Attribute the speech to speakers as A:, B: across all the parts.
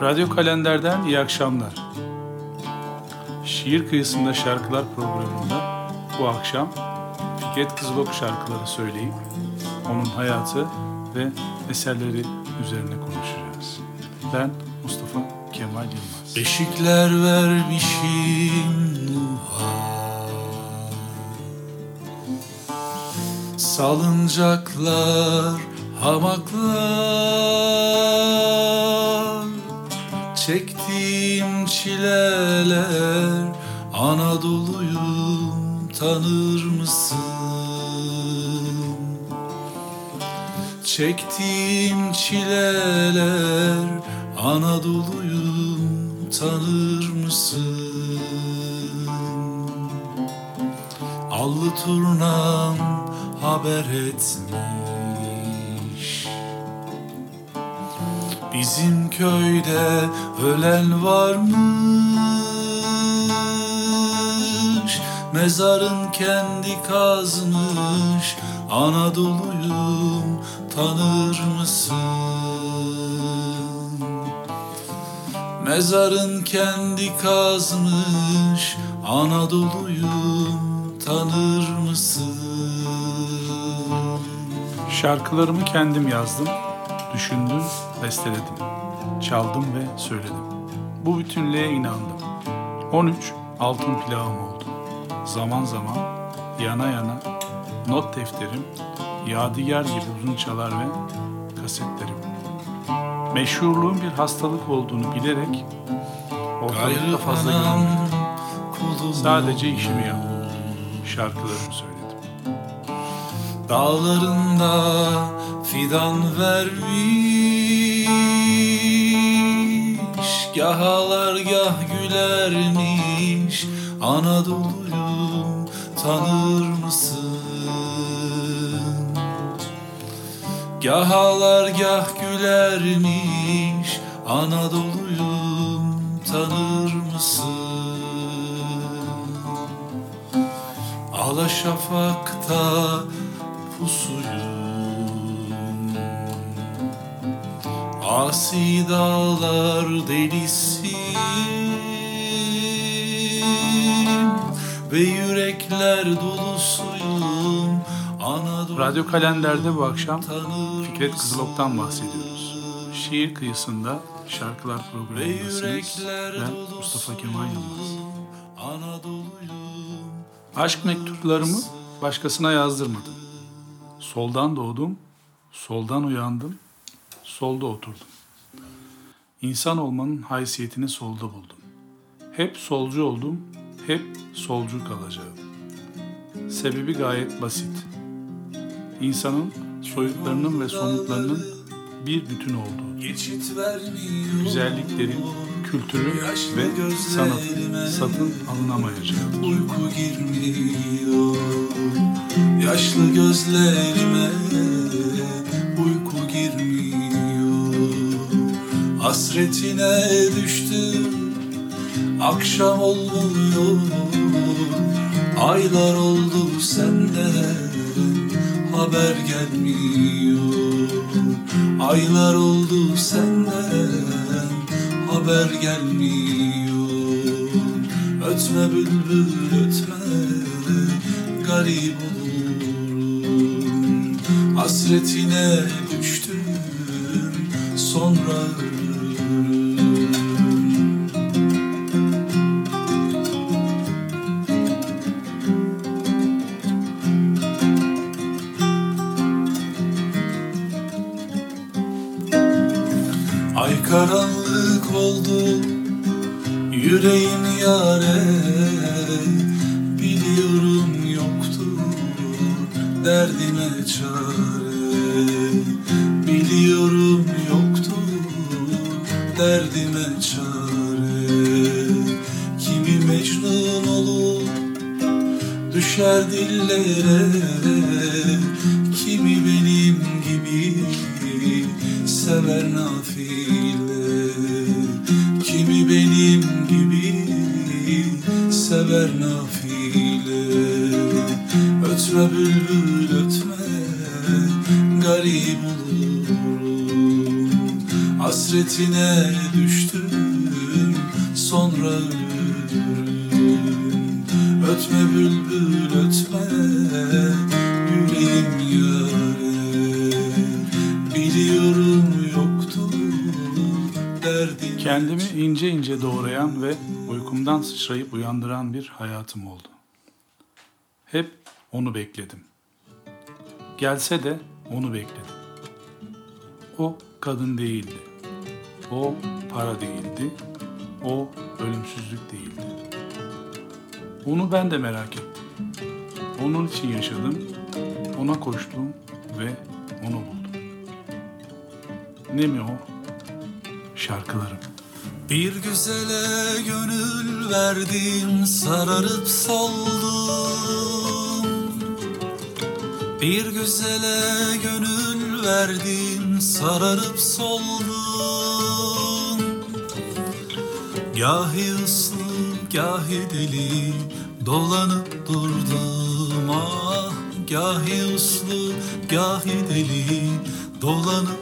A: Radyo Kalender'den iyi akşamlar. Şiir Kıyısında Şarkılar programında bu akşam Fikret Kızılok şarkıları söyleyip onun hayatı ve eserleri üzerine konuşacağız. Ben Mustafa Kemal Yılmaz.
B: Beşikler vermişim Nuh'a Salıncaklar, hamaklar Çektiğim çileler Anadolu'yum tanır mısın? Çektiğim çileler Anadolu'yum tanır mısın? Allı turnam haber etmiş Bizim köyde ölen varmış Mezarın kendi kazmış Anadolu'yum tanır mısın? Mezarın kendi kazmış Anadolu'yum tanır mısın?
A: Şarkılarımı kendim yazdım, düşündüm, besteledim, çaldım ve söyledim. Bu bütünlüğe inandım. 13 altın plağım oldu. Zaman zaman yana yana not defterim, yadigar gibi uzun çalar ve kasetlerim. Meşhurluğun bir hastalık olduğunu bilerek ortalıkta fazla görmedim. Sadece işimi yaptım. Şarkılarımı söyledim.
B: Dağlarında fidan vermiş Gah ağlar gah gülermiş Anadolu'yu tanır mısın? Gah ağlar gah gülermiş Anadolu'yu tanır mısın? Ala şafakta Asi dağlar delisiyim Ve yürekler dolusuyum Anadolu
A: Radyo Kalender'de bu akşam Fikret? Kızılok'tan bahsediyoruz. Şiir kıyısında şarkılar programındasınız. Ben Mustafa Kemal Yılmaz. Aşk mektuplarımı başkasına yazdırmadım. Soldan doğdum, soldan uyandım, solda oturdum. İnsan olmanın haysiyetini solda buldum. Hep solcu oldum, hep solcu kalacağım. Sebebi gayet basit. İnsanın soyutlarının ve somutlarının bir bütün olduğu. Güzelliklerin, kültürün ve sanatın satın alınamayacak.
B: Uyku girmiyor Yaşlı gözlerime Uyku Hasretine düştüm Akşam olmuyor Aylar oldu senden Haber gelmiyor. Aylar oldu senden Haber gelmiyor. Ötme bülbül ötme Garip olurum Hasretine düştüm Sonra
A: bir hayatım oldu. Hep onu bekledim. Gelse de onu bekledim. O kadın değildi. O para değildi. O ölümsüzlük değildi. Onu ben de merak ettim. Onun için yaşadım. Ona koştum ve onu buldum. Ne mi o? Şarkılarım.
B: Bir güzele gönül verdim sararıp soldum. Bir güzele gönül verdim sararıp soldum. Gahi uslu gahi deli dolanıp durdum. Ah Gahi uslu gahi deli dolanıp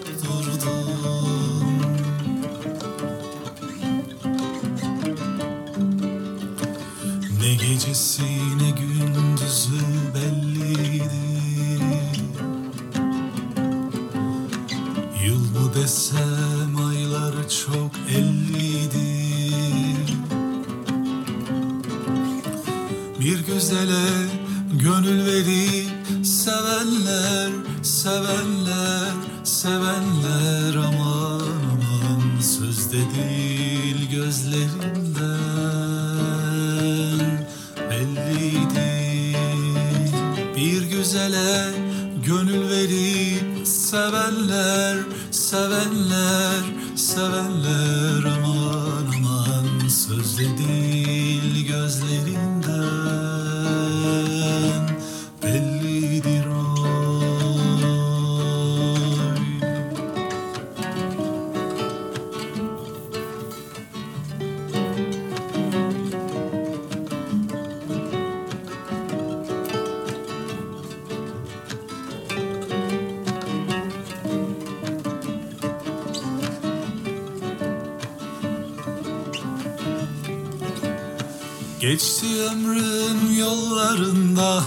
B: Geçti ömrüm yollarında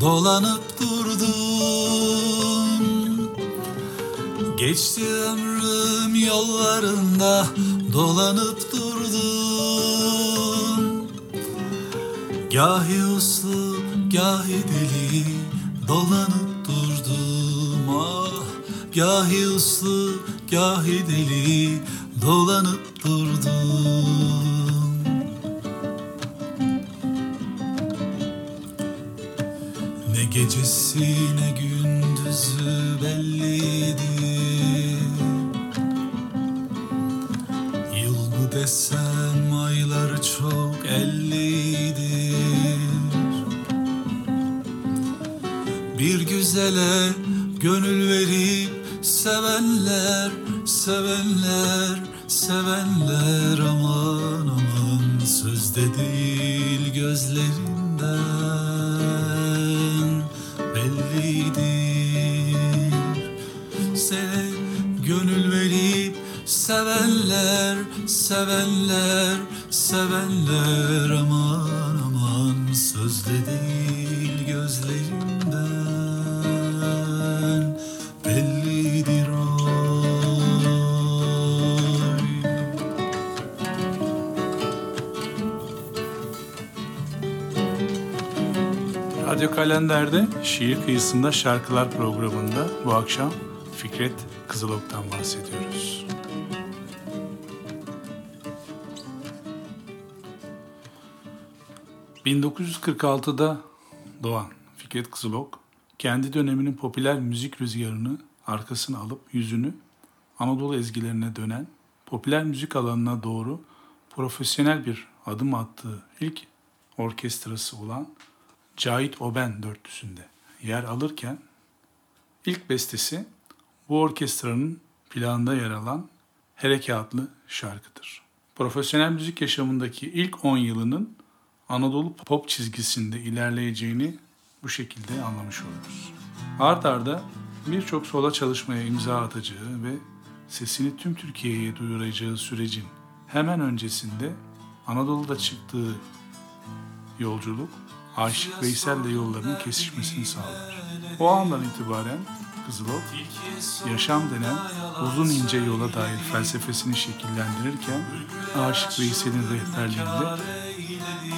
B: dolanıp durdum Geçti ömrüm yollarında dolanıp durdum Gahi uslu gahi deli dolanıp durdum. Ah Gahi uslu gahi deli dolanıp
A: Şiir Kıyısında Şarkılar programında bu akşam Fikret Kızılok'tan bahsediyoruz. ...1946'da doğan Fikret Kızılok... ...kendi döneminin popüler müzik rüzgarını arkasına alıp yüzünü... ...Anadolu ezgilerine dönen... ...popüler müzik alanına doğru... ...profesyonel bir adım attığı ilk orkestrası olan Cahit Oben dörtlüsünde yer alırken ilk bestesi bu orkestranın planında yer alan Hereke adlı şarkıdır. Profesyonel müzik yaşamındaki ilk 10 yılının Anadolu pop çizgisinde ilerleyeceğini bu şekilde anlamış oluruz. Art arda birçok sola çalışmaya imza atacağı ve sesini tüm Türkiye'ye duyuracağı sürecin hemen öncesinde Anadolu'da çıktığı yolculuk Aşık Veysel'le yollarının kesişmesini sağlar. O andan itibaren Kızılok, yaşam denen uzun ince yola dair felsefesini şekillendirirken Aşık Veysel'in rehberliğinde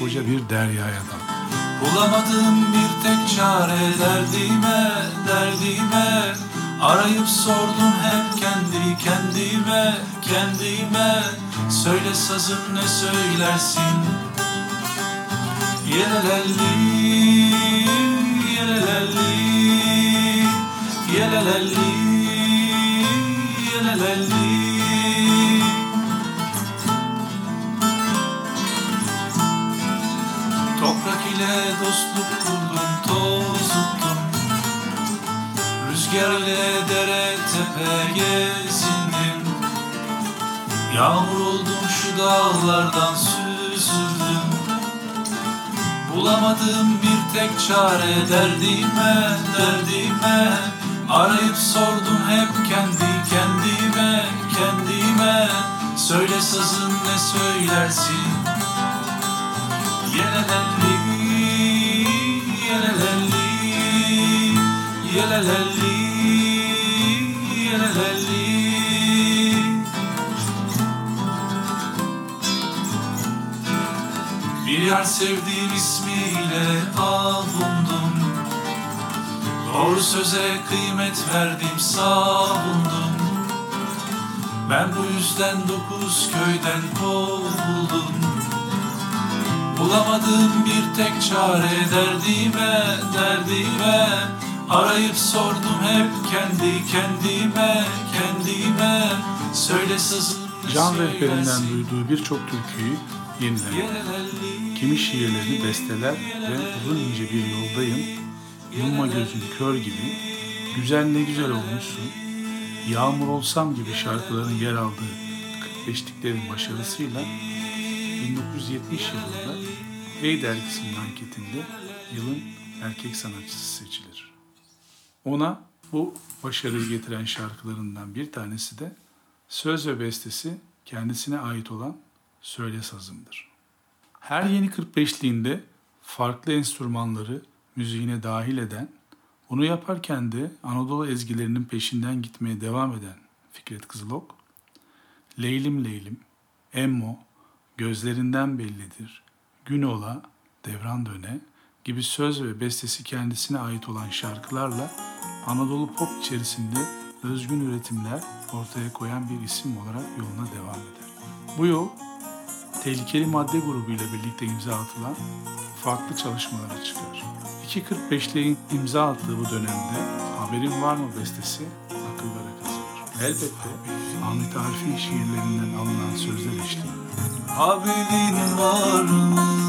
A: koca bir deryaya daldı.
B: Bulamadım bir tek çare derdime, derdime Arayıp sordum hep kendi kendime, kendime Söyle sazım ne söylersin Toprak ile dostluk kurdum, tozuttum Rüzgar ile dere tepe gezindim. Yağmur oldum şu dağlardan süzüldüm Bulamadım bir tek çare derdime, derdime. Arayıp sordum hep kendi kendime, kendime. Söyle sazın ne söylersin? Yelelelli, yelelelli, yelelelli, Bir yer ismiyle avundum. Doğru söze kıymet verdim savundum. Ben bu yüzden dokuz köyden kovuldum. Bulamadım bir tek çare derdime, derdime. Arayıp sordum hep kendi kendime, kendime. Söyle sızın
A: Can rehberinden duyduğu birçok türküyü
B: Yelelelli,
A: Kimi şiirlerini besteler ve uzun ince bir yoldayım, yumma gözün kör gibi, güzel ne güzel olmuşsun, yağmur olsam gibi şarkıların yer aldığı 45'liklerin başarısıyla 1970 yılında Hey dergisinin anketinde yılın erkek sanatçısı seçilir. Ona bu başarıyı getiren şarkılarından bir tanesi de söz ve bestesi kendisine ait olan Söyle Sazım'dır. Her yeni 45'liğinde farklı enstrümanları müziğine dahil eden, bunu yaparken de Anadolu ezgilerinin peşinden gitmeye devam eden Fikret Kızılok, Leylim Leylim, Emmo, Gözlerinden Bellidir, Gün Ola, Devran Döne gibi söz ve bestesi kendisine ait olan şarkılarla Anadolu pop içerisinde özgün üretimler ortaya koyan bir isim olarak yoluna devam eder. Bu yol tehlikeli madde grubuyla birlikte imza atılan farklı çalışmalara çıkar. 2.45'lerin imza attığı bu dönemde Haberin Var mı bestesi akıllara kazanır. Elbette Ahmet Arif'in şiirlerinden alınan sözler eşliğinde.
B: Haberin var mı?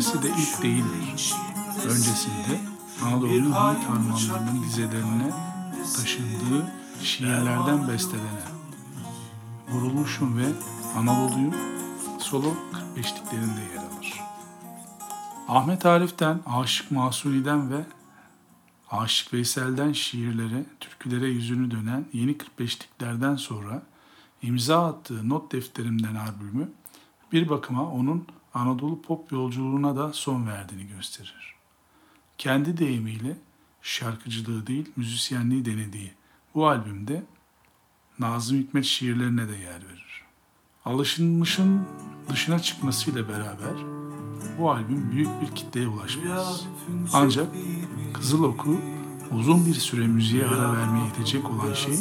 A: Kesişmesi de ilk değildir. Öncesinde Anadolu'nun yiğit harmanlarının dizelerine taşındığı şiirlerden bestelenen Vurulmuşum ve Anadolu'yum solo 45'liklerinde yer alır. Ahmet Arif'ten, Aşık Masuni'den ve Aşık Veysel'den şiirlere, türkülere yüzünü dönen yeni 45'liklerden sonra imza attığı Not Defterimden albümü bir bakıma onun Anadolu pop yolculuğuna da son verdiğini gösterir. Kendi deyimiyle şarkıcılığı değil müzisyenliği denediği bu albümde Nazım Hikmet şiirlerine de yer verir. Alışılmışın dışına çıkmasıyla beraber bu albüm büyük bir kitleye ulaşmaz. Ancak Kızıl Oku uzun bir süre müziğe ara vermeye itecek olan şey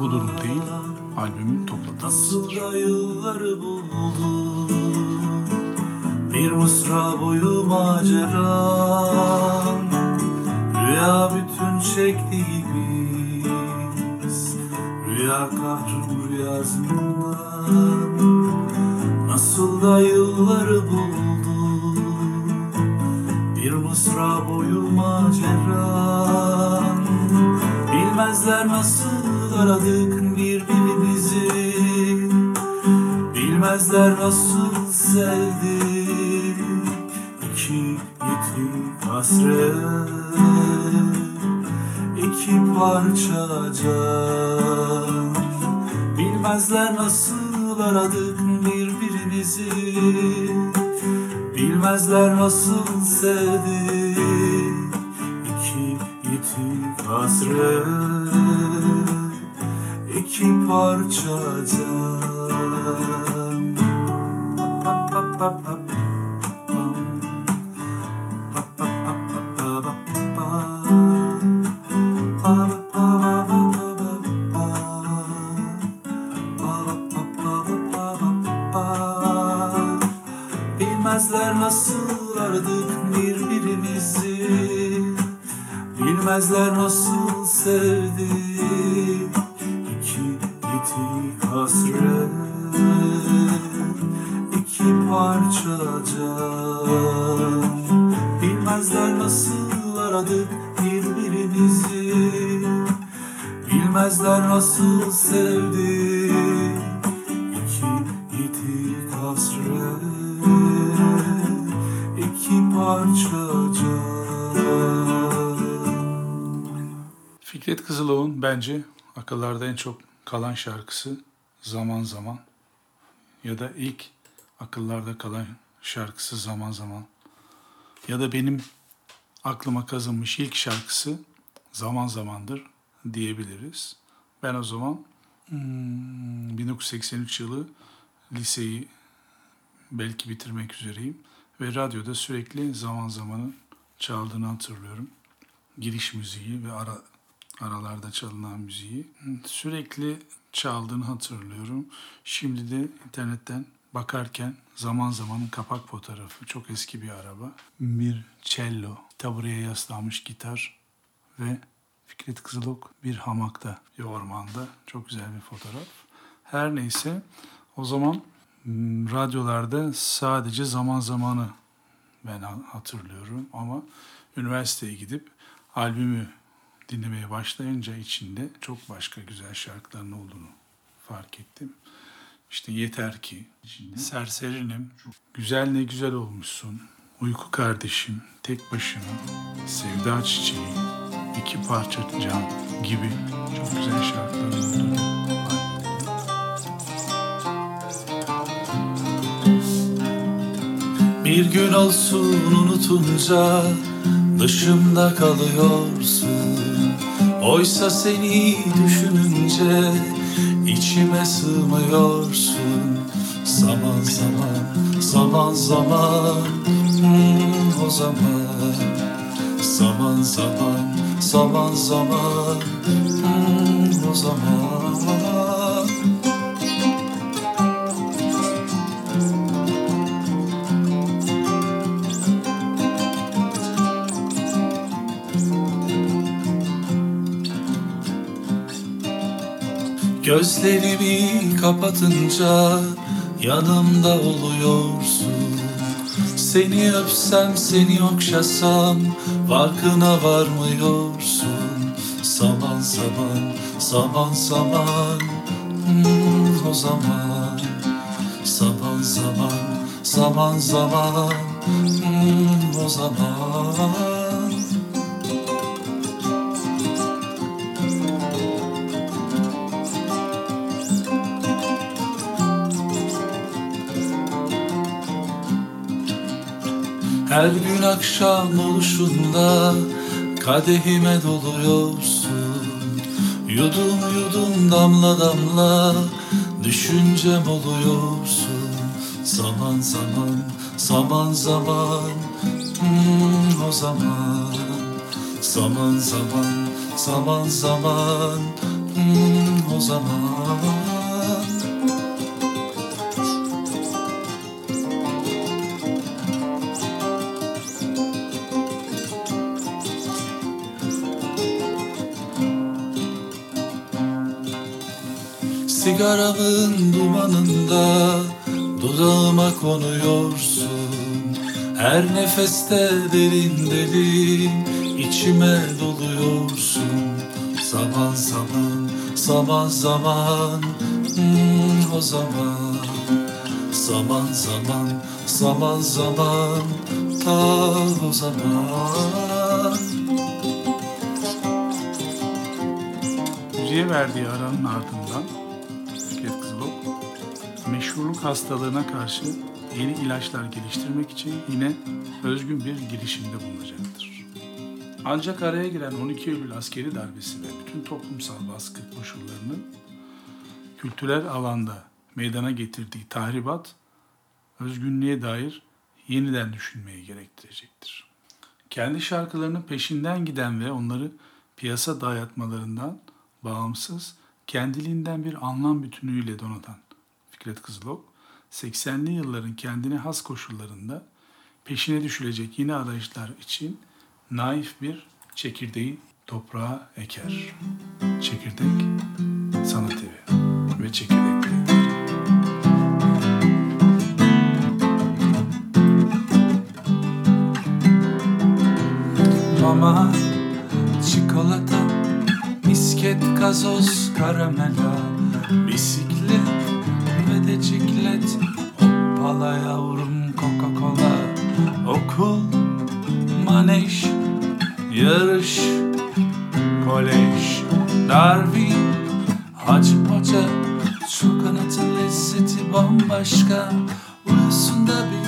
A: bu durum değil, albümün toplatılmasıdır.
B: Bir mısra boyu macera. Rüya bütün çektiği biz Rüya kahrım rüya zindan. Nasıl da yılları buldu Bir mısra boyu macera. Bilmezler nasıl aradık birbirimizi. Bilmezler nasıl sevdik hasret iki parça can. Bilmezler nasıl aradık birbirimizi. Bilmezler nasıl sevdik İki yitik hasret. İki parça can Bilmezler nasıl aradık birbirimizi. Bilmezler nasıl sevdik. İki yitik hasret. İki parça can. Bilmezler nasıl aradık birbirimizi. Bilmezler nasıl sevdik
A: Fikret Kızılov'un bence akıllarda en çok kalan şarkısı Zaman Zaman ya da ilk akıllarda kalan şarkısı Zaman Zaman ya da benim aklıma kazınmış ilk şarkısı Zaman Zamandır diyebiliriz. Ben o zaman hmm, 1983 yılı liseyi belki bitirmek üzereyim ve radyoda sürekli Zaman Zaman'ın çaldığını hatırlıyorum. Giriş müziği ve ara aralarda çalınan müziği sürekli çaldığını hatırlıyorum. Şimdi de internetten bakarken zaman zamanın kapak fotoğrafı çok eski bir araba. Bir cello, tabureye yaslanmış gitar ve Fikret Kızılok bir hamakta, bir ormanda. Çok güzel bir fotoğraf. Her neyse o zaman m, radyolarda sadece zaman zamanı ben ha- hatırlıyorum ama üniversiteye gidip albümü dinlemeye başlayınca içinde çok başka güzel şarkıların olduğunu fark ettim. İşte yeter ki, serserinim, güzel ne güzel olmuşsun, uyku kardeşim, tek başına, sevda çiçeği, iki parça can, gibi çok güzel şarkılar olduğunu
B: Bir gün olsun unutunca dışımda kalıyorsun Oysa seni düşününce içime sığmıyorsun. Zaman zaman, zaman zaman hmm, o zaman. Zaman zaman, zaman zaman hmm, o zaman Gözlerimi kapatınca yanımda oluyorsun. Seni öpsem seni okşasam farkına varmıyorsun. Zaman zaman zaman zaman hmm, o zaman. Zaman zaman zaman zaman hmm, o zaman Her gün akşam oluşunda kadehime doluyorsun. Yudum yudum damla damla düşüncem oluyorsun. Zaman zaman zaman zaman hmm, o zaman. Zaman zaman zaman zaman hmm, o zaman Sigaramın dumanında dudağıma konuyorsun. Her nefeste derin derin içime doluyorsun. Zaman zaman, zaman zaman hmm, o zaman. Zaman zaman, zaman zaman ta o zaman.
A: Müziğe verdiği aranın ardından meşhurluk hastalığına karşı yeni ilaçlar geliştirmek için yine özgün bir girişimde bulunacaktır. Ancak araya giren 12 Eylül askeri darbesi ve bütün toplumsal baskı koşullarının kültürel alanda meydana getirdiği tahribat özgünlüğe dair yeniden düşünmeyi gerektirecektir. Kendi şarkılarının peşinden giden ve onları piyasa dayatmalarından bağımsız, kendiliğinden bir anlam bütünüyle donatan Fikret Kızılok, 80'li yılların kendine has koşullarında peşine düşülecek yeni arayışlar için naif bir çekirdeği toprağa eker. Çekirdek sanat evi ve çekirdekli.
B: Mama, çikolata, misket, gazoz, karamela Bisiklet ve de ciklet Hoppala yavrum Coca-Cola. Okul, maneş, yarış, kolej. Darwin, Hacı Paça Şu kanatın lezzeti bambaşka Uyusun da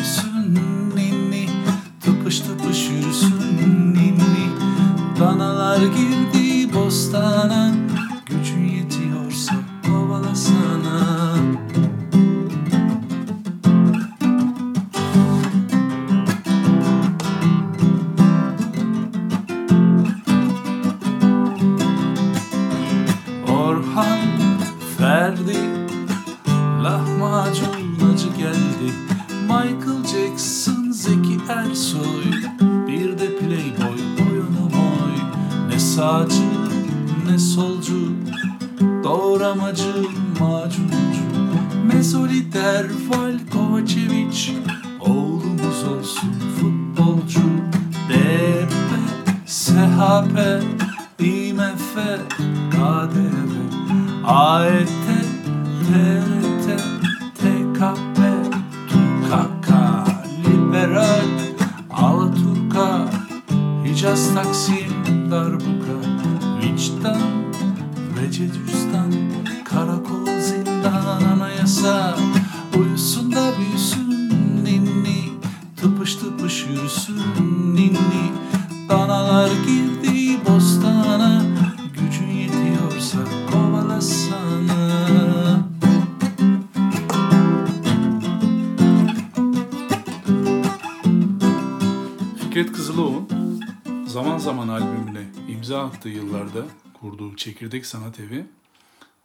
B: Çekirdek Sanat Evi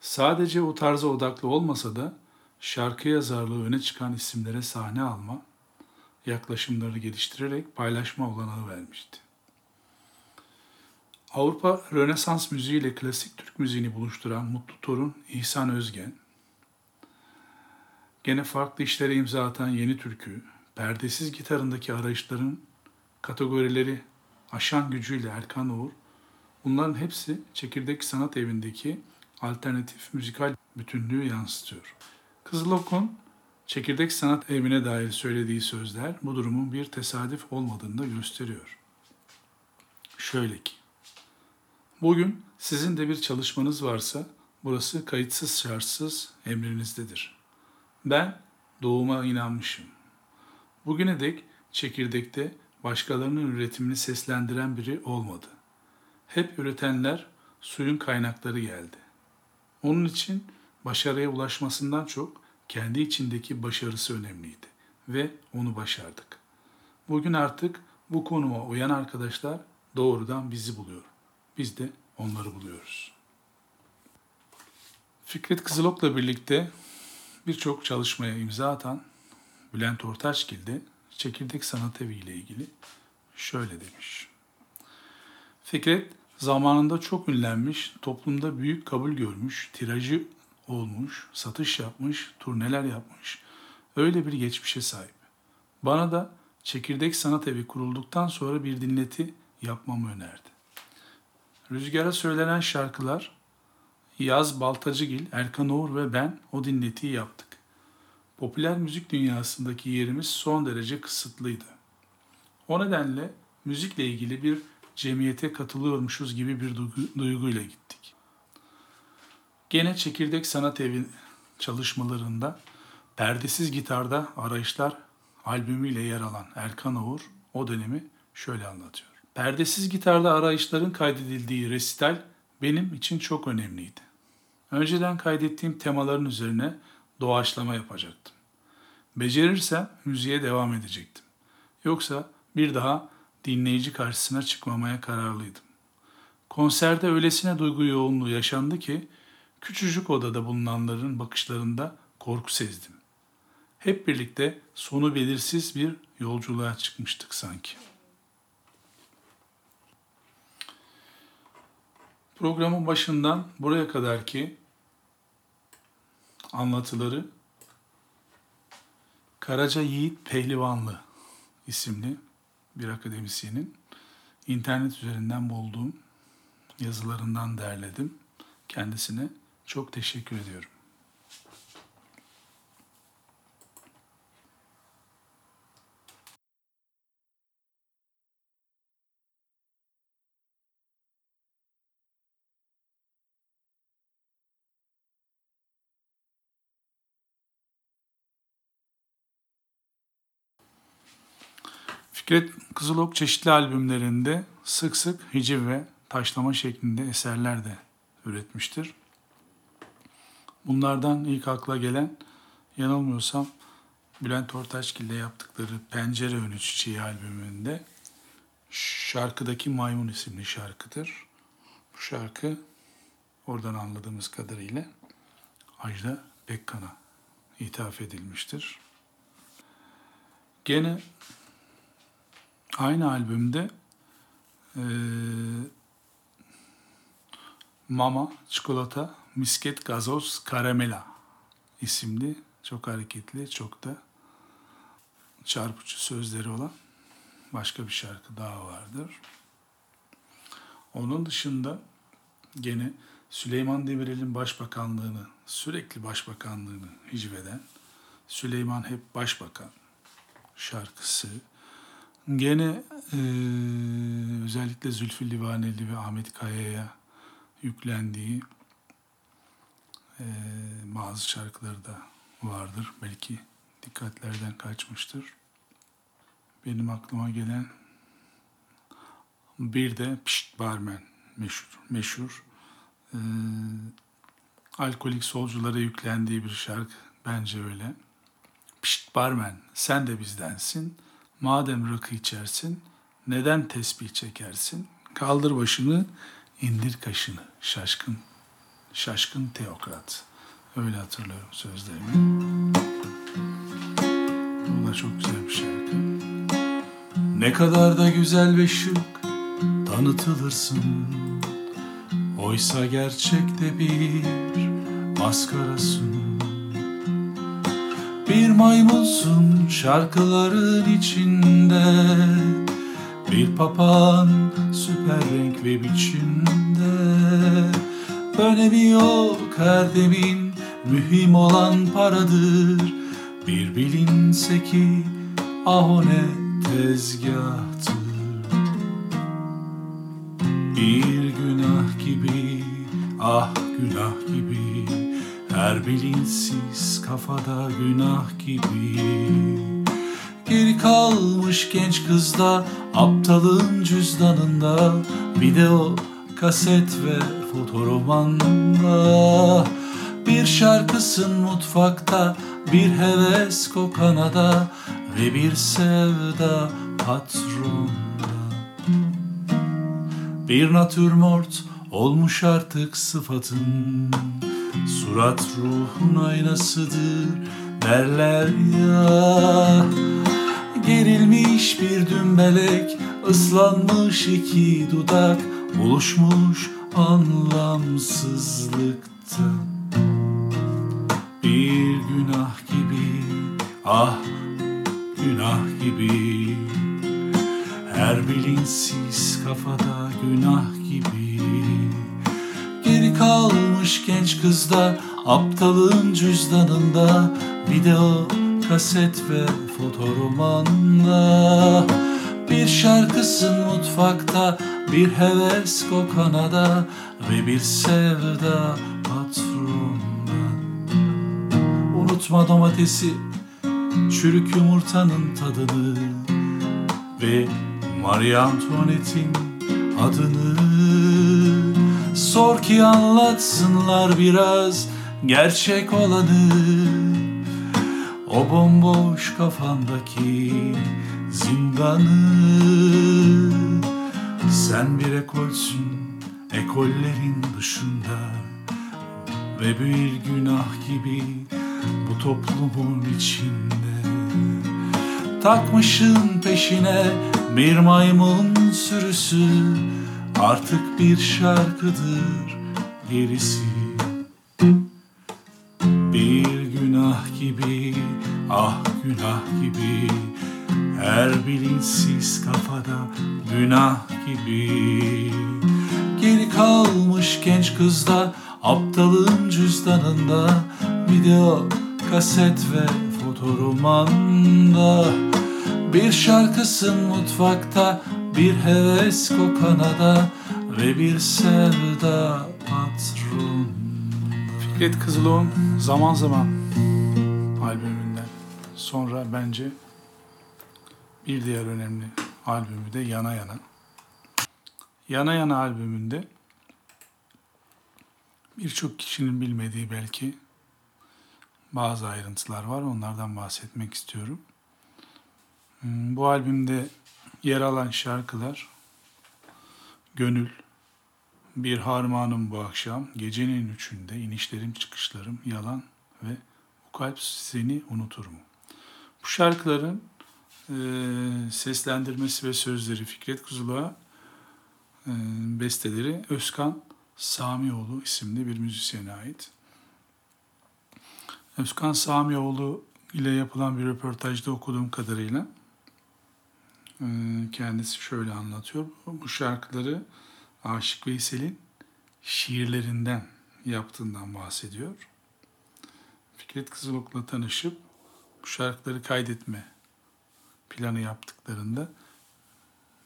B: sadece o tarza odaklı olmasa da şarkı yazarlığı öne çıkan isimlere sahne alma, yaklaşımları geliştirerek paylaşma olanağı vermişti. Avrupa Rönesans müziği ile klasik Türk müziğini buluşturan mutlu torun İhsan Özgen, gene farklı işlere imza atan Yeni Türkü, perdesiz gitarındaki arayışların kategorileri aşan gücüyle Erkan Uğur, bunların hepsi Çekirdek Sanat Evi'ndeki alternatif müzikal bütünlüğü yansıtıyor. Kızılok'un Çekirdek Sanat Evi'ne dair söylediği sözler bu durumun bir tesadüf olmadığını da gösteriyor. Şöyle ki, bugün sizin de bir çalışmanız varsa burası kayıtsız şartsız emrinizdedir. Ben doğuma inanmışım. Bugüne dek çekirdekte başkalarının üretimini seslendiren biri olmadı. Hep üretenler suyun kaynakları geldi. Onun için başarıya ulaşmasından çok kendi içindeki başarısı önemliydi ve onu başardık. Bugün artık bu konuma uyan arkadaşlar doğrudan bizi buluyor. Biz de onları buluyoruz. Fikret Kızılok'la birlikte birçok çalışmaya imza atan Bülent Ortaçgil de Çekirdek Sanat Evi ile ilgili şöyle demiş. Fikret zamanında çok ünlenmiş, toplumda büyük kabul görmüş, tirajı olmuş, satış yapmış, turneler yapmış. Öyle bir geçmişe sahip. Bana da Çekirdek Sanat Evi kurulduktan sonra bir dinleti yapmamı önerdi. Rüzgara söylenen şarkılar Yaz Baltacıgil, Erkan Oğur ve ben o dinletiyi yaptık. Popüler müzik dünyasındaki yerimiz son derece kısıtlıydı. O nedenle müzikle ilgili bir cemiyete katılıyormuşuz gibi bir duygu, duyguyla gittik. Gene Çekirdek Sanat Evi çalışmalarında Perdesiz Gitarda Arayışlar albümüyle yer alan Erkan Oğur o dönemi şöyle anlatıyor. Perdesiz gitarda arayışların kaydedildiği resital benim için çok önemliydi. Önceden kaydettiğim temaların üzerine doğaçlama yapacaktım. Becerirsem müziğe devam edecektim. Yoksa bir daha dinleyici karşısına çıkmamaya kararlıydım. Konserde öylesine duygu yoğunluğu yaşandı ki küçücük odada bulunanların bakışlarında korku sezdim. Hep birlikte sonu belirsiz bir yolculuğa çıkmıştık sanki. Programın başından buraya kadar ki anlatıları Karaca Yiğit Pehlivanlı isimli bir akademisyenin internet üzerinden bulduğum yazılarından derledim. Kendisine çok teşekkür ediyorum. Fikret Kızılok çeşitli albümlerinde sık sık hiciv ve taşlama şeklinde eserler de üretmiştir. Bunlardan ilk akla gelen yanılmıyorsam Bülent Ortaçgil ile yaptıkları Pencere Önü Çiçeği albümünde şarkıdaki Maymun isimli şarkıdır. Bu şarkı oradan anladığımız kadarıyla Ajda Pekkan'a ithaf edilmiştir. Gene Aynı albümde e, Mama, Çikolata, Misket, Gazoz, Karamela isimli çok hareketli, çok da çarpıcı sözleri olan başka bir şarkı daha vardır. Onun dışında gene Süleyman Demirel'in başbakanlığını, sürekli başbakanlığını hicveden Süleyman hep başbakan şarkısı, Gene e, özellikle Zülfü Livaneli ve Ahmet Kaya'ya yüklendiği
A: Ee, bazı şarkıları da vardır. Belki dikkatlerden kaçmıştır. Benim aklıma gelen bir de Pişt Barmen meşhur. meşhur. Ee, alkolik solculara yüklendiği bir şarkı bence öyle. Pişt Barmen sen de bizdensin. Madem rakı içersin neden tesbih çekersin? Kaldır başını indir kaşını şaşkın şaşkın teokrat. Öyle hatırlıyorum sözlerimi. Bu da çok güzel bir şarkı.
B: Ne kadar da güzel ve şık tanıtılırsın Oysa gerçekte bir maskarasın Bir maymunsun şarkıların içinde. Bir papağan süper renk ve biçimde Önemi yok her demin mühim olan paradır. Bir bilinse ki ah o ne tezgahtır. Bir günah gibi ah günah gibi Her bilinsiz kafada günah gibi. Geri kalmış genç kızda aptalın cüzdanında. Video, kaset ve fotoromanda Bir şarkısın mutfakta bir heves kokanada Ve bir sevda patronda Bir natürmort olmuş artık sıfatın Surat ruhun aynasıdır derler ya. Gerilmiş bir dümbelek ıslanmış iki dudak Buluşmuş anlamsızlıkta. Bir günah gibi ah günah gibi. Her bilinsiz kafada günah gibi. Geri kalmış genç kızda Aptalın cüzdanında Video, kaset ve fotoromanda Bir şarkısın mutfakta Bir heves kokanada Ve bir sevda patronda Unutma domatesi Çürük yumurtanın tadını Ve Marie Antoinette'in adını Sor ki anlatsınlar biraz gerçek olanı. O bomboş kafandaki zindanı. Sen bir ekolsün ekollerin dışında. Ve bir günah gibi bu toplumun içinde. Takmışın peşine bir maymun sürüsü Artık bir şarkıdır gerisi. Bir günah gibi ah günah gibi. Her bilinçsiz kafada günah gibi. Geri kalmış genç kızda Aptalın cüzdanında. Video, kaset ve fotoromanda Bir şarkısın mutfakta Bir heves kokanada Ve bir sevda patron
A: Fikret Kızılok'un Zaman Zaman albümünden sonra bence bir diğer önemli albümü de Yana Yana. Yana Yana albümünde birçok kişinin bilmediği belki bazı ayrıntılar var. Onlardan bahsetmek istiyorum. Hmm, Bu albümde yer alan şarkılar Gönül, Bir Harmanım Bu Akşam, Gecenin Üçünde, İnişlerim Çıkışlarım, Yalan ve Bu Kalp Seni Unutur mu? Bu şarkıların e, seslendirmesi ve sözleri Fikret Kuzul'a e, besteleri Özkan Samioğlu isimli bir müzisyene ait. Özkan Samioğlu ile yapılan bir röportajda okuduğum kadarıyla kendisi şöyle anlatıyor. Bu şarkıları Aşık Veysel'in şiirlerinden yaptığından bahsediyor. Fikret Kızılok'la tanışıp bu şarkıları kaydetme planı yaptıklarında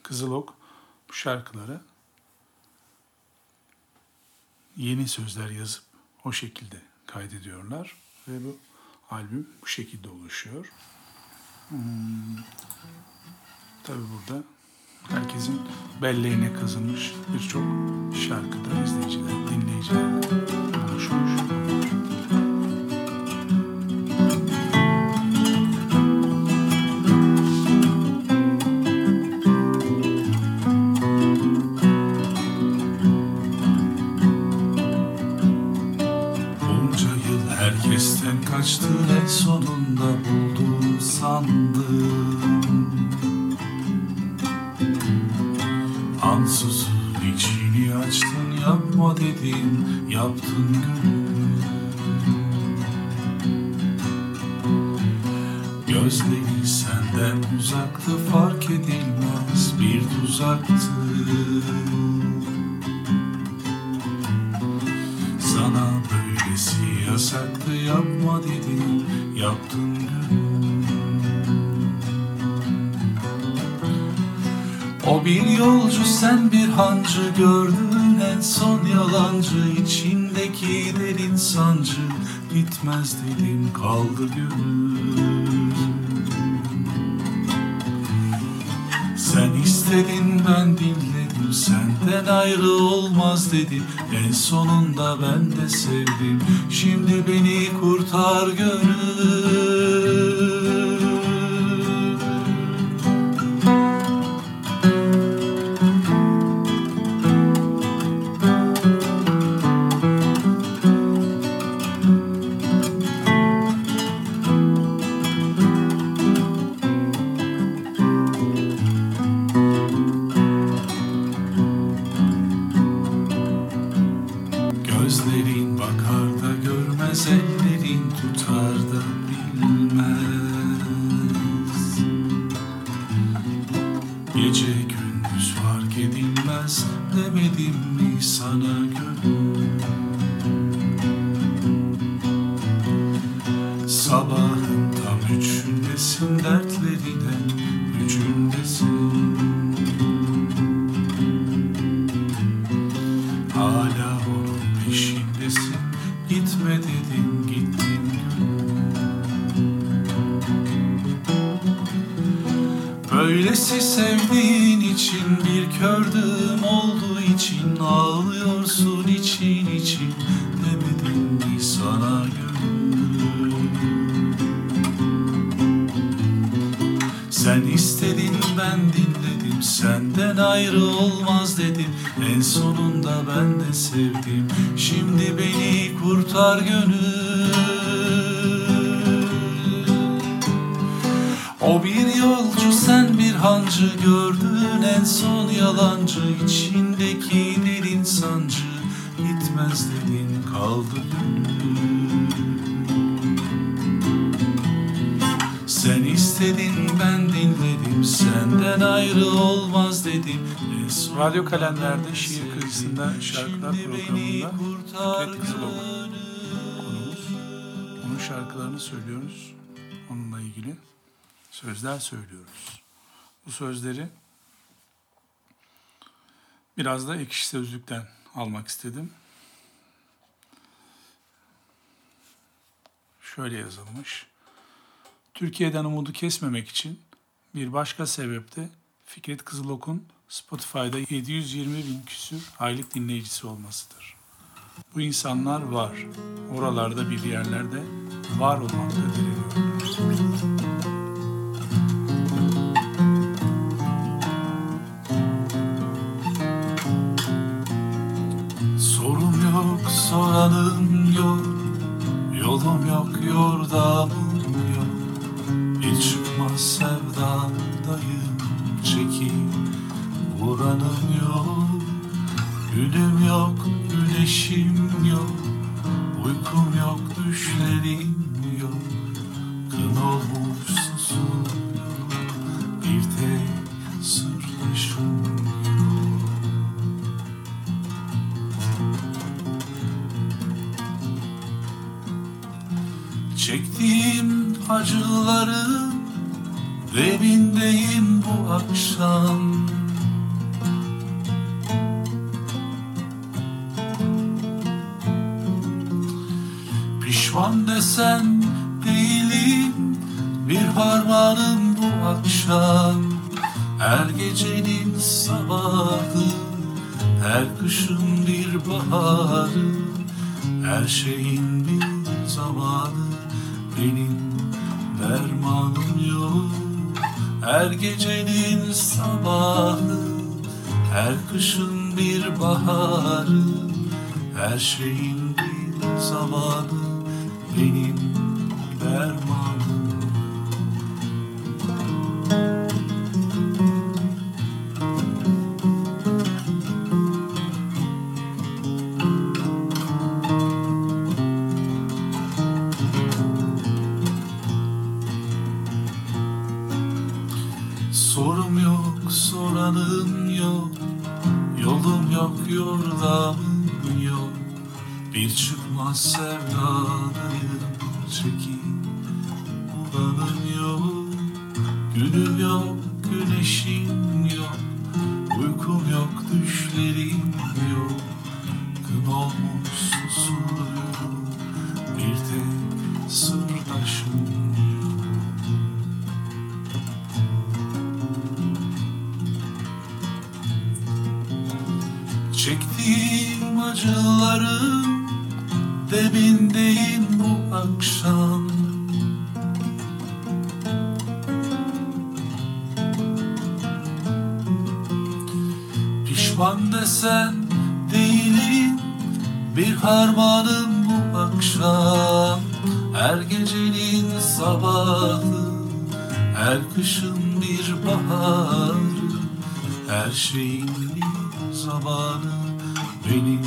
A: Kızılok bu şarkılara yeni sözler yazıp o şekilde kaydediyorlar ve bu albüm bu şekilde oluşuyor. Hmm. Tabi burada herkesin belleğine kazınmış birçok şarkıda izleyiciler, dinleyiciler oluşmuş.
B: Dedim yaptın. gönül gitmez dedim kaldı gönül Sen istedin ben dinledim Senden ayrı olmaz dedim. En sonunda ben de sevdim. Şimdi beni kurtar gönül
A: Radyo Kalender'de Şiir. Kıyısında Şarkılar programında Fikret Kızılok konumuz. Onun şarkılarını söylüyoruz. Onunla ilgili sözler söylüyoruz. Bu sözleri biraz da ekşi sözlükten almak istedim. Şöyle yazılmış. Türkiye'den umudu kesmemek için bir başka sebep de Fikret Kızılok'un Spotify'da 720 bin küsür aylık dinleyicisi olmasıdır. Bu insanlar var. Oralarda bir yerlerde var olmakta direniyorlar.
B: Yok, soranım yok Yolum yok, yordamım yok Bir çıkmaz Günüm yok, güneşim yok Uykum yok, düşlerim yok. Kın olmuş Her şeyin bir zamanı Benim dermanım yok. Her gecenin sabahı Her kışın bir baharı. Her şeyin bir zamanı Benim Her şeyin bir zamanı Benim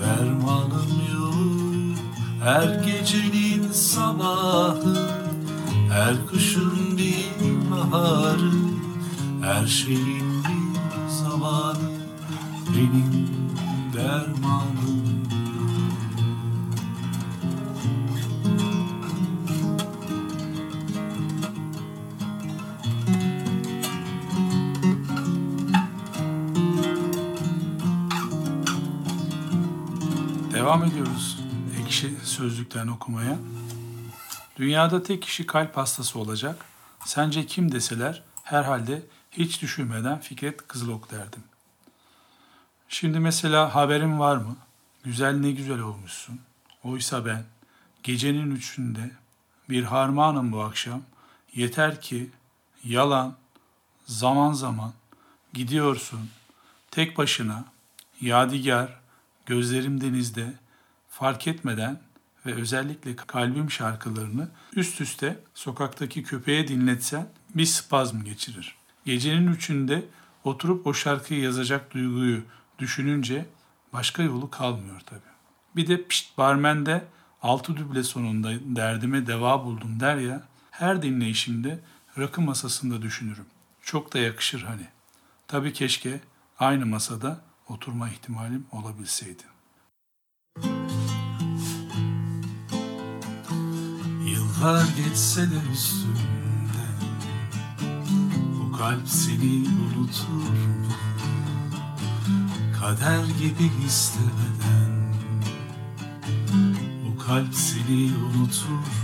B: dermanım yok. Her gecenin sabahı Her kışın bir baharı Her şeyin
A: Devam ediyoruz ekşi sözlükten okumaya. Dünyada tek kişi kalp hastası olacak. Sence kim deseler herhalde hiç düşünmeden Fikret Kızılok derdim. Şimdi mesela haberin var mı? Güzel ne güzel olmuşsun. Oysa ben gecenin üçünde bir harmanım bu akşam. Yeter ki yalan zaman zaman gidiyorsun tek başına yadigar gözlerim denizde fark etmeden ve özellikle kalbim şarkılarını üst üste sokaktaki köpeğe dinletsen bir spazm geçirir. Gecenin üçünde oturup o şarkıyı yazacak duyguyu düşününce başka yolu kalmıyor tabii. Bir de pişt barmende altı düble sonunda derdime deva buldum der ya, her dinleyişimde rakı masasında düşünürüm. Çok da yakışır hani. Tabii keşke aynı masada oturma ihtimalim olabilseydi.
B: Yıllar geçse de üstünde Bu kalp seni unutur mu? Kader gibi istemeden Bu kalp seni unutur mu?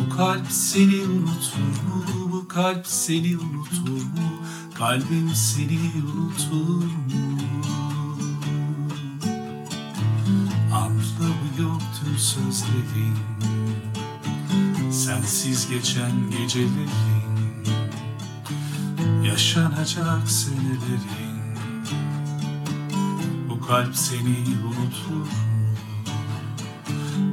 B: Bu kalp seni unutur mu? Bu kalp seni unutur mu? Kalbim seni unutur mu? Anlamı yok sözlerin Sensiz geçen gecelerin Yaşanacak senelerin Bu kalp seni unutur mu?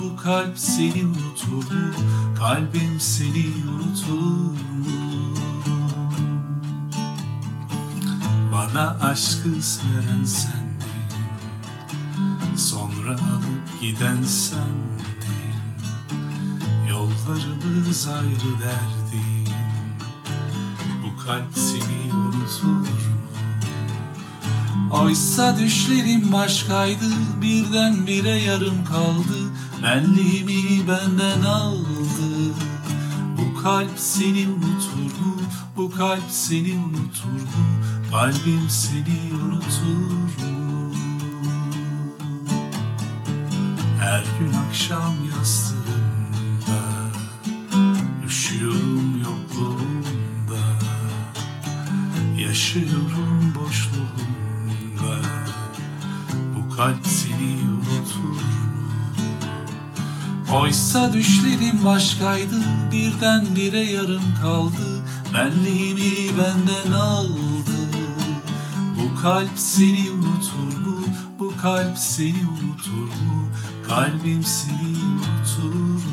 B: Bu kalp seni unutur mu? Kalbim seni unutur mu? Bana aşkı veren sendin Sonra alıp giden sendin Yollarımız ayrı derdin Bu kalp seni unutur mu? Oysa düşlerim başkaydı Birdenbire yarım kaldı Benliğimi benden aldı Bu kalp seni unutur mu? Bu kalp seni unutur mu? Kalbim seni unutur? Her gün akşam yastığımda Üşüyorum yokluğunda Yaşıyorum boşluğunda Bu kalp seni unutur mu? Oysa düşlerim başkaydı Birdenbire yarım kaldı Benliğimi benden aldı Bu kalp seni unutur mu? Bu kalp seni unutur mu? Kalbim seni unutur mu?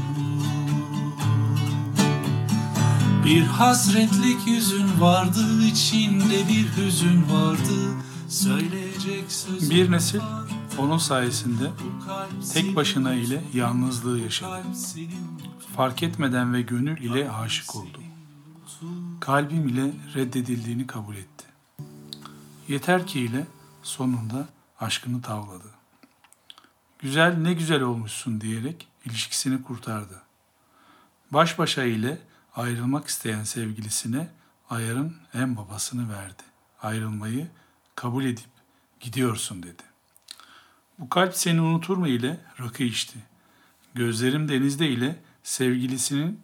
B: Bir hasretlik yüzün vardı içinde bir hüzün vardı Söyleyecek sözüm
A: Bir nesil
B: var.
A: Onun sayesinde tek başına ile yalnızlığı yaşadı. Fark etmeden ve gönül ile aşık oldu. Kalbim ile reddedildiğini kabul etti. Yeter ki ile sonunda aşkını tavladı. Güzel ne güzel olmuşsun diyerek ilişkisini kurtardı. Baş başa ile ayrılmak isteyen sevgilisine ayarın en babasını verdi. Ayrılmayı kabul edip gidiyorsun dedi. Bu kalp seni unutur mu ile rakı içti. Gözlerim denizde ile sevgilisinin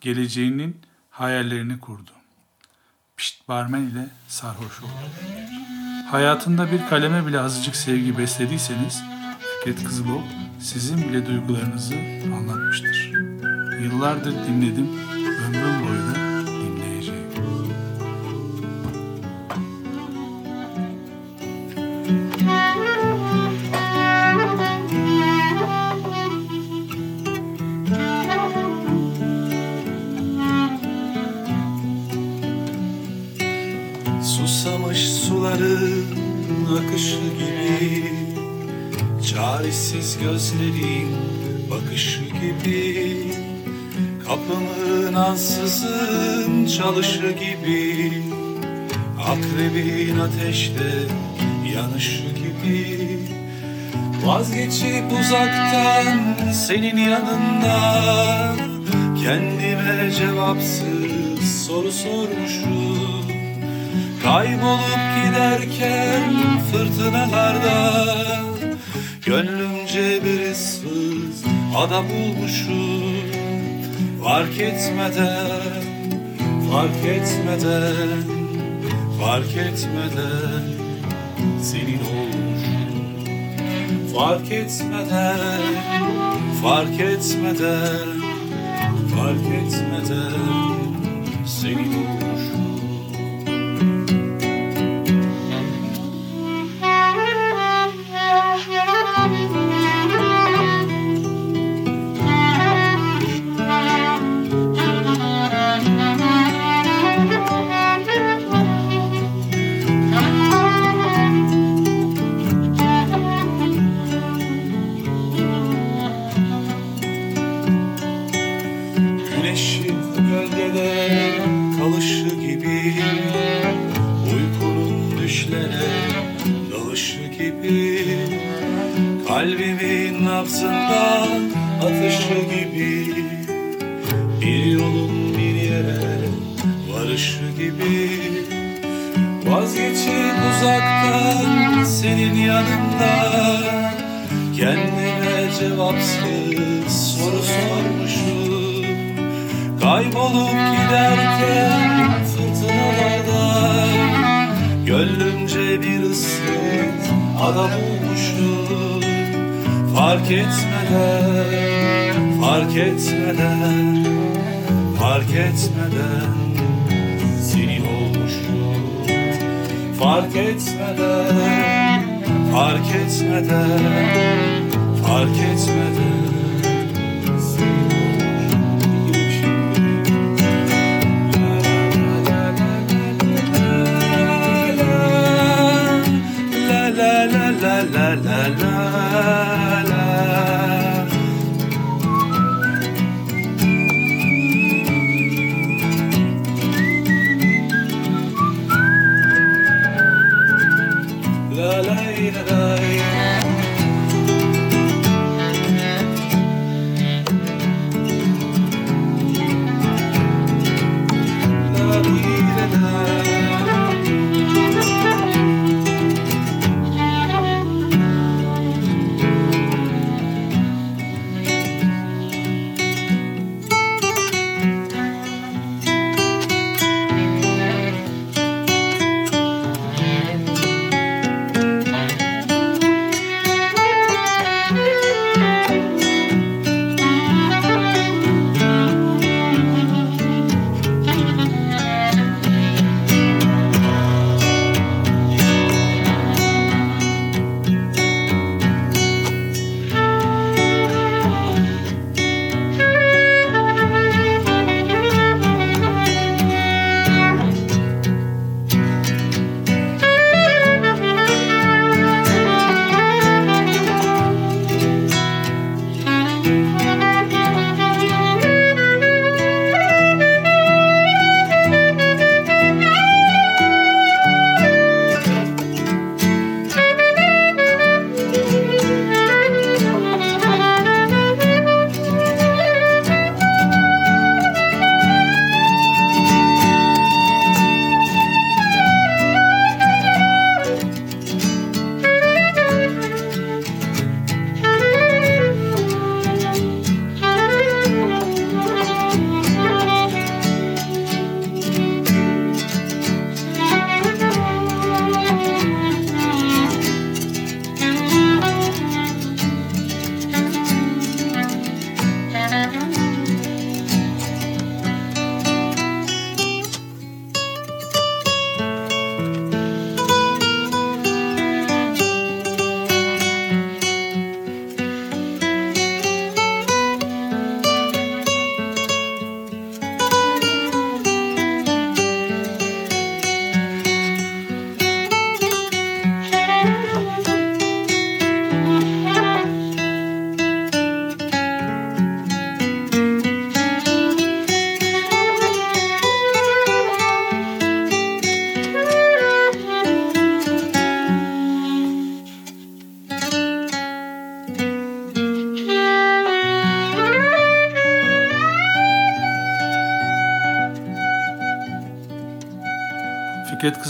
A: geleceğinin hayallerini kurdu. Pişt barmen ile sarhoş oldu. Hayatında bir kaleme bile azıcık sevgi beslediyseniz Fikret Kızılok sizin bile duygularınızı anlatmıştır. Yıllardır dinledim, ömrüm boyu
B: gözlerin bakışı gibi Kapımın ansızın çalışı gibi Akrebin ateşte yanışı gibi. Vazgeçip uzaktan senin yanında Kendime cevapsız soru sormuşum. Kaybolup giderken fırtınalarda Gönlümce ıssız ada bulmuşum. Fark etmeden, fark etmeden, fark etmeden Senin olmuşum. Fark etmeden, fark etmeden, fark etmeden Senin olmuşum Gönlümce bir ıssız ada bulmuşum Fark etmeden, fark etmeden, Fark etmeden seni olmuşum Fark etmeden Fark etmeden Fark etmeden la la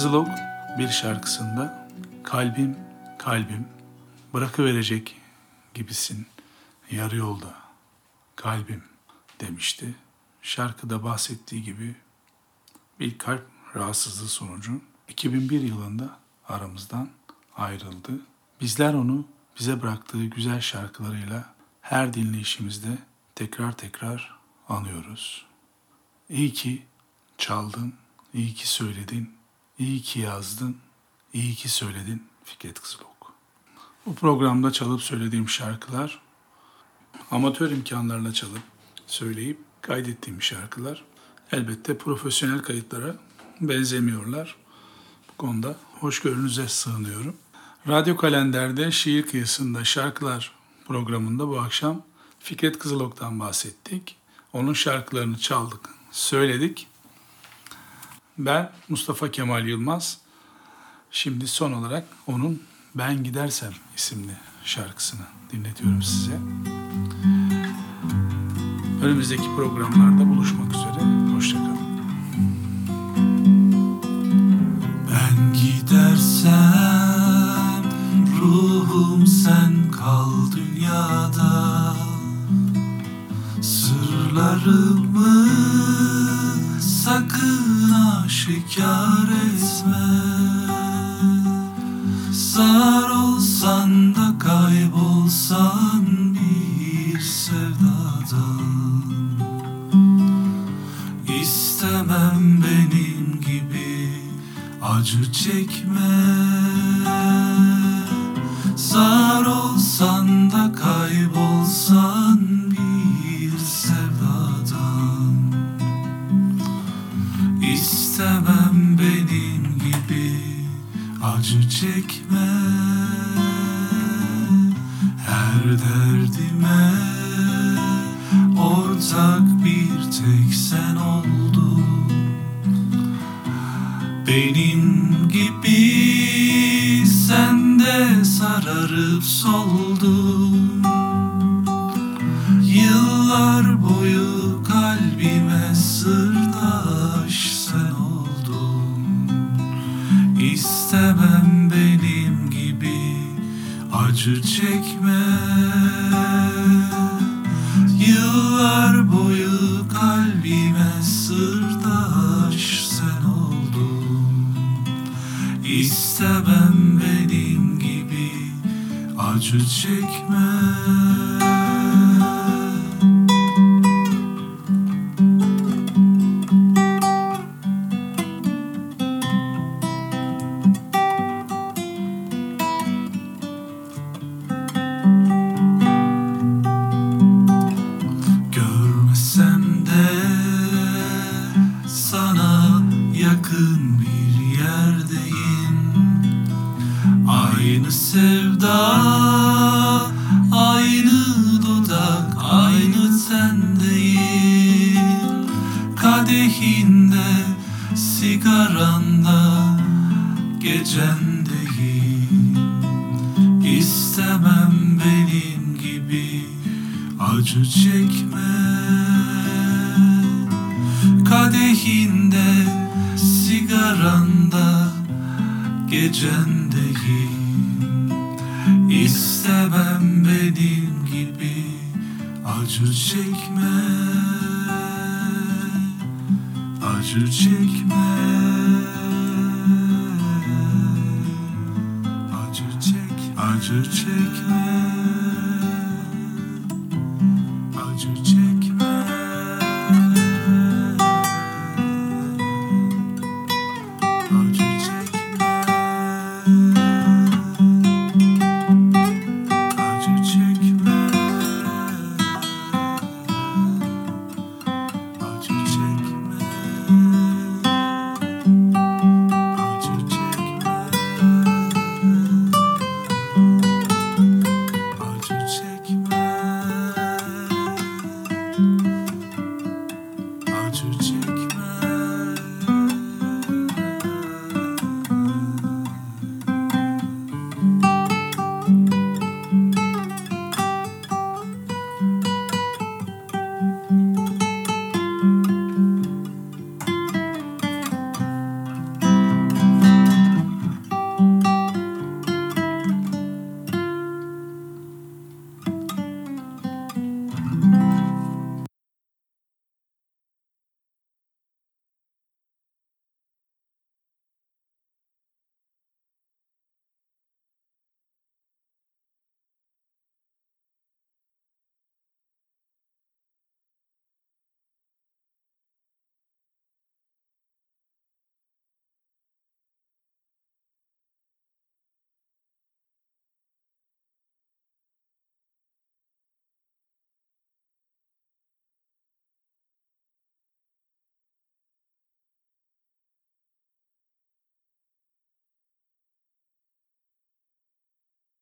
A: Kızılok bir şarkısında kalbim kalbim bırakıverecek gibisin yarı yolda kalbim demişti. Şarkıda bahsettiği gibi bir kalp rahatsızlığı sonucu 2001 yılında aramızdan ayrıldı. Bizler onu bize bıraktığı güzel şarkılarıyla her dinleyişimizde tekrar tekrar anıyoruz. İyi ki çaldın, iyi ki söyledin, iyi ki yazdın, iyi ki söyledin Fikret Kızılok. Bu programda çalıp söylediğim şarkılar amatör imkanlarla çalıp söyleyip kaydettiğim şarkılar elbette profesyonel kayıtlara benzemiyorlar. Bu konuda hoşgörünüze sığınıyorum. Radyo Kalender'de Şiir Kıyısında Şarkılar programında bu akşam Fikret Kızılok'tan bahsettik. Onun şarkılarını çaldık, söyledik. Ben Mustafa Kemal Yılmaz. Şimdi son olarak onun Ben Gidersem isimli şarkısını dinletiyorum size. Önümüzdeki programlarda buluşmak üzere. Hoşçakalın.
B: Ben gidersem ruhum sen kal dünyada Sırlarımı Sakın aşikar etme. Sar olsan da kaybolsan bir sevdadan. İstemem benim gibi acı çekme. Her derdime ortak bir tek sen oldun. Benim gibi sen de sararıp soldu Acı çekme. Acı çek Acı çekme.